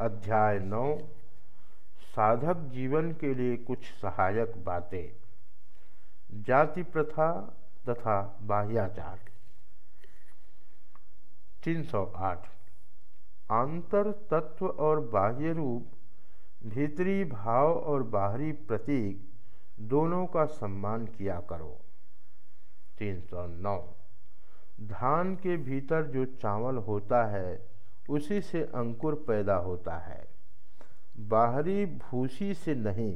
अध्याय नौ, साधक जीवन के लिए कुछ सहायक बातें। जाति प्रथा तथा बाह्याचार। 308 आंतर तत्व और बाह्य रूप, भीतरी भाव और बाहरी प्रतीक दोनों का सम्मान किया करो। 309 धान के भीतर जो चावल होता है उसी से अंकुर पैदा होता है। बाहरी भूसी से नहीं,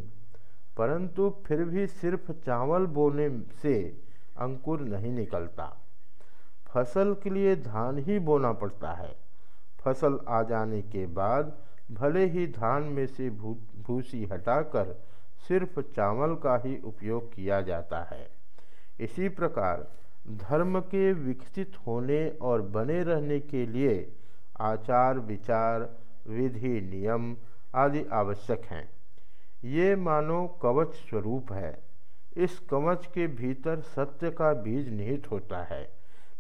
परंतु फिर भी सिर्फ़ चावल बोने से अंकुर नहीं निकलता। फ़सल के लिए धान ही बोना पड़ता है। फ़सल आ जाने के बाद भले ही धान में से भू भूसी हटाकर सिर्फ़ चावल का ही उपयोग किया जाता है। इसी प्रकार धर्म के विकसित होने और बने रहने के लिए आचार विचार विधि नियम आदि आवश्यक हैं। ये मानो कवच स्वरूप है। इस कवच के भीतर सत्य का बीज निहित होता है।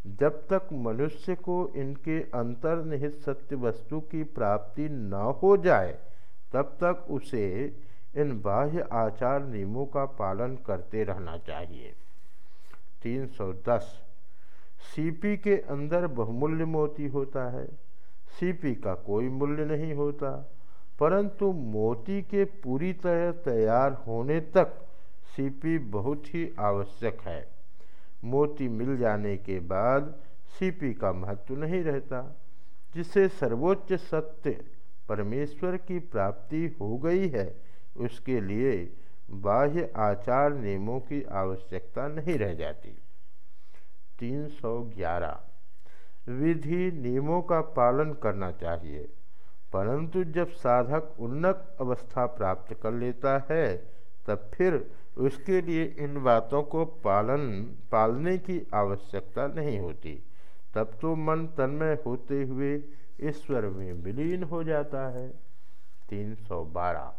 जब तक मनुष्य को इनके अंतर्निहित सत्य वस्तु की प्राप्ति न हो जाए, तब तक उसे इन बाह्य आचार नियमों का पालन करते रहना चाहिए। 310 सीपी के अंदर बहुमूल्य मोती होता है। सीपी का कोई मूल्य नहीं होता। परंतु मोती के पूरी तरह तैयार होने तक सीपी बहुत ही आवश्यक है। मोती मिल जाने के बाद सीपी का महत्व नहीं रहता जिससे सर्वोच्च सत्य परमेश्वर की प्राप्ति हो गई है, उसके लिए बाह्य आचार नियमों की आवश्यकता नहीं रह जाती। 311 विधि नियमों का पालन करना चाहिए। परंतु जब साधक उन्नत अवस्था प्राप्त कर लेता है, तब फिर उसके लिए इन बातों को पालन, पालने की आवश्यकता नहीं होती। तब तो मन तन्मय होते हुए ईश्वर में विलीन हो जाता है। 312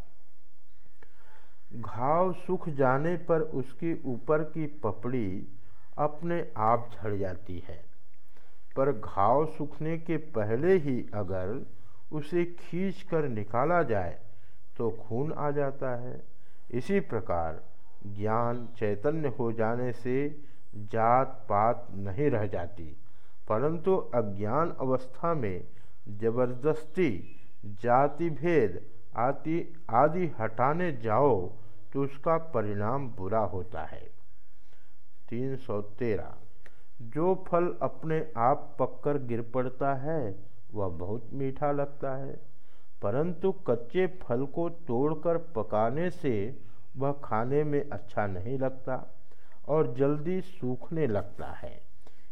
घाव सूख जाने पर उसके ऊपर की पपड़ी अपने आप झड़ जाती है। पर घाव सूखने के पहले ही अगर उसे खींच कर निकाला जाए तो खून आ जाता है। इसी प्रकार ज्ञान चैतन्य हो जाने से जात पात नहीं रह जाती। परंतु अज्ञान अवस्था में ज़बरदस्ती, जाति भेद आदि आदि हटाने जाओ तो उसका परिणाम बुरा होता है। तीन सौ तेरह। जो फल अपने आप पककर गिर पड़ता है, वह बहुत मीठा लगता है। परंतु कच्चे फल को तोड़कर पकाने से वह खाने में अच्छा नहीं लगता और जल्दी सूखने लगता है।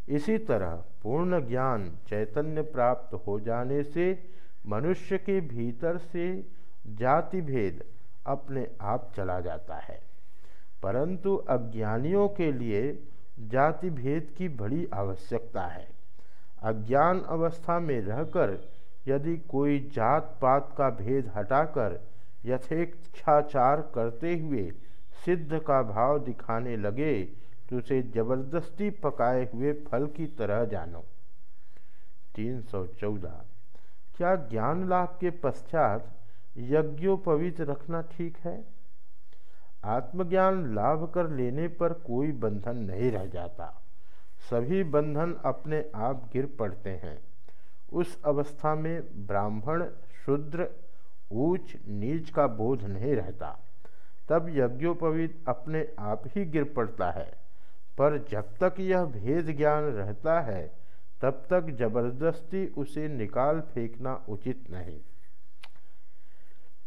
इसी तरह पूर्ण ज्ञान चैतन्य प्राप्त हो जाने से मनुष्य के भीतर से जाति भेद अपने आप चला जाता है। परंतु अज्ञानियों के लिए जाति भेद की बड़ी आवश्यकता है। अज्ञान अवस्था में रहकर यदि कोई जात पात का भेद हटाकर यथेक्षाचार करते हुए सिद्ध का भाव दिखाने लगे तो उसे ज़बरदस्ती पकाए हुए फल की तरह जानो। 314 क्या ज्ञान लाभ के पश्चात यज्ञोपवीत रखना ठीक है? आत्मज्ञान लाभ कर लेने पर कोई बंधन नहीं रह जाता। सभी बंधन अपने आप गिर पड़ते हैं। उस अवस्था में ब्राह्मण, शूद्र, ऊंच, नीच का बोध नहीं रहता। तब यज्ञोपवीत अपने आप ही गिर पड़ता है। पर जब तक यह भेद ज्ञान रहता है, तब तक ज़बरदस्ती उसे निकाल फेंकना उचित नहीं।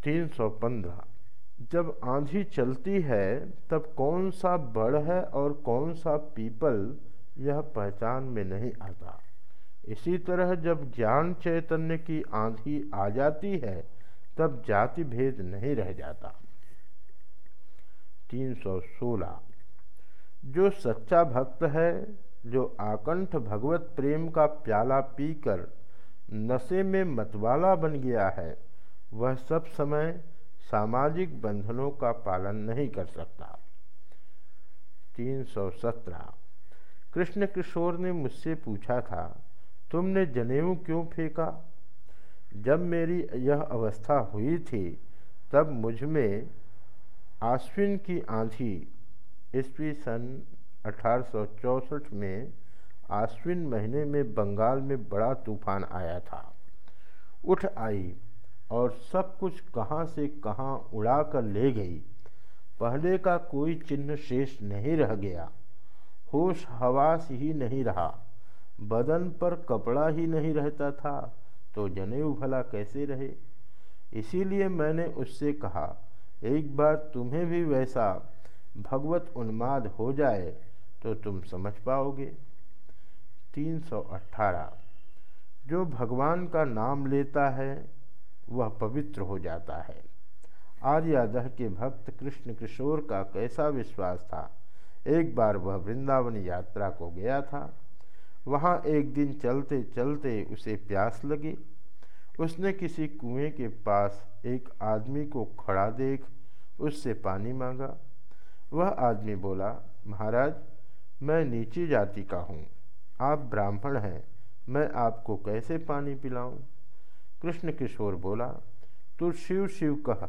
315 जब आंधी चलती है, तब कौन सा बड़ है और कौन सा पीपल, यह पहचान में नहीं आता। इसी तरह जब ज्ञान चैतन्य की आंधी आ जाती है, तब जाति भेद नहीं रह जाता। 316 जो सच्चा भक्त है, जो आकंठ भगवत प्रेम का प्याला पीकर नशे में मतवाला बन गया है, वह सब समय सामाजिक बंधनों का पालन नहीं कर सकता। 317 कृष्ण किशोर ने मुझसे पूछा था, तुमने जनेऊ क्यों फेंका? जब मेरी यह अवस्था हुई थी, तब मुझमें आश्विन की आंधी, ईस्वी सन अठारह में आश्विन महीने में बंगाल में बड़ा तूफ़ान आया था। उठ आई। और सब कुछ कहाँ से कहाँ उड़ा कर ले गई। पहले का कोई चिन्ह शेष नहीं रह गया। होश हवास ही नहीं रहा। बदन पर कपड़ा ही नहीं रहता था तो जनेऊ भला कैसे रहे? इसीलिए मैंने उससे कहा, एक बार तुम्हें भी वैसा भगवत उन्माद हो जाए तो तुम समझ पाओगे। 318 जो भगवान का नाम लेता है वह पवित्र हो जाता है। आर्यादह के भक्त कृष्ण किशोर का कैसा विश्वास था? एक बार वह वृंदावन यात्रा को गया था। वहाँ एक दिन चलते चलते उसे प्यास लगी। उसने किसी कुएँ के पास एक आदमी को खड़ा देख उससे पानी मांगा। वह आदमी बोला, महाराज, मैं नीची जाति का हूँ। आप ब्राह्मण हैं। मैं आपको कैसे पानी पिलाऊं? कृष्ण किशोर बोला, तू शिव शिव कह,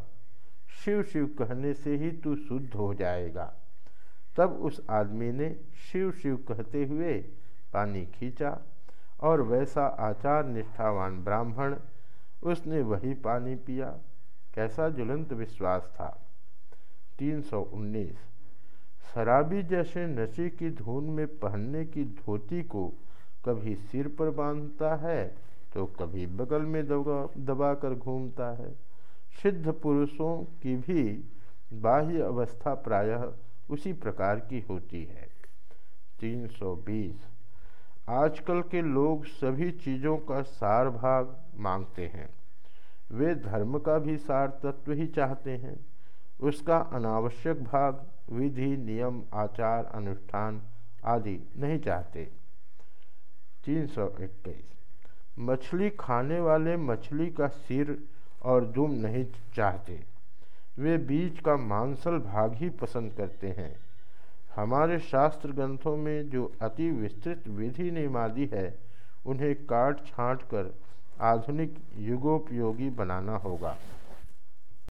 शिव शिव कहने से ही तू शुद्ध हो जाएगा। तब उस आदमी ने शिव शिव कहते हुए पानी खींचा और वैसा आचार निष्ठावान ब्राह्मण उसने वही पानी पिया। कैसा ज्वलंत विश्वास था। 319 शराबी जैसे नशे की धुन में पहनने की धोती को कभी सिर पर बांधता है तो कभी बगल में दबा दबा कर घूमता है। सिद्ध पुरुषों की भी बाह्य अवस्था प्रायः उसी प्रकार की होती है। 320 आजकल के लोग सभी चीज़ों का सार भाग मांगते हैं। वे धर्म का भी सार तत्व ही चाहते हैं। उसका अनावश्यक भाग, विधि, नियम, आचार, अनुष्ठान आदि नहीं चाहते। तीन सौ इक्कीस। मछली खाने वाले मछली का सिर और दुम नहीं चाहते। वे बीज का मांसल भाग ही पसंद करते हैं। हमारे शास्त्र ग्रंथों में जो अति विस्तृत विधि निर्मादी है, उन्हें काट छांट कर आधुनिक युगोपयोगी बनाना होगा।